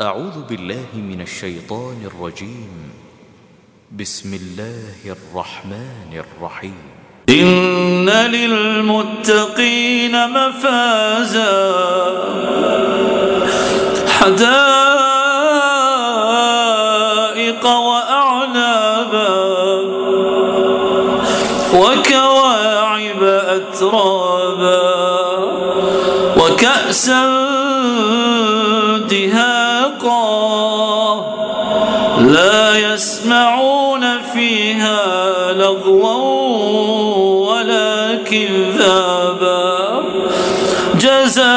أعوذ بالله من الشيطان الرجيم. بسم الله الرحمن الرحيم. إن للمتقين مفازا. حدائق وأعنابا. وكواعب أترابا. وكأسا دهاقا لا يسمعون فيها لغوا ولا كذابا. جزاء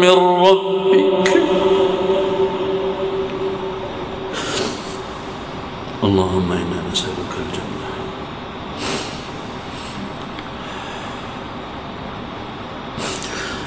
من ربك. اللهم إنا نسألك الجنة.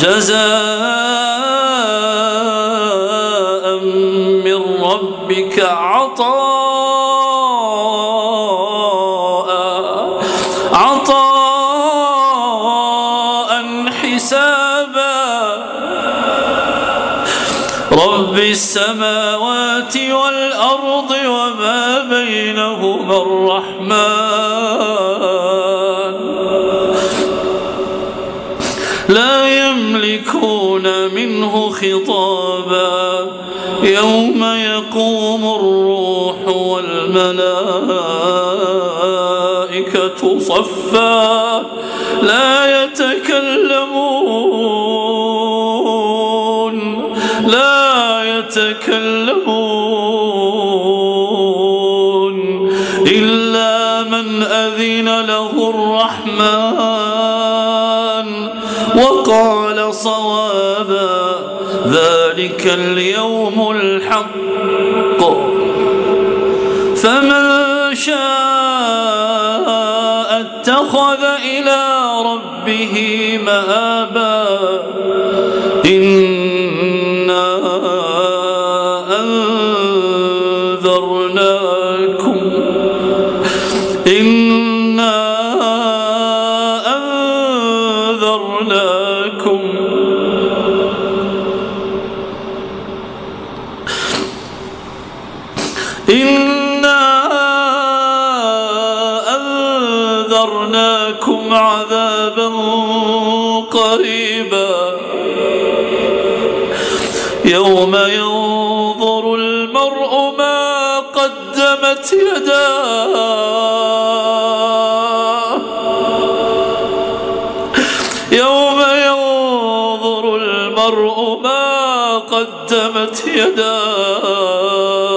جزاء من ربك عطاء عطاء حسابا. رب السماوات والأرض وما بينهما الرحمن. منه خطابا. يوم يقوم الروح والملائكة صفا. لا يتكلمون لا يتكلمون. أذن له الرحمن وقال صوابا ذلك اليوم الحق فمن شاء اتخذ إلى ربه مآبا إنا أنذرناكم عذابا قريبا. يوم ينظر المرء ما قدمت يداه. يوم ينظر المرء ما قدمت يداه.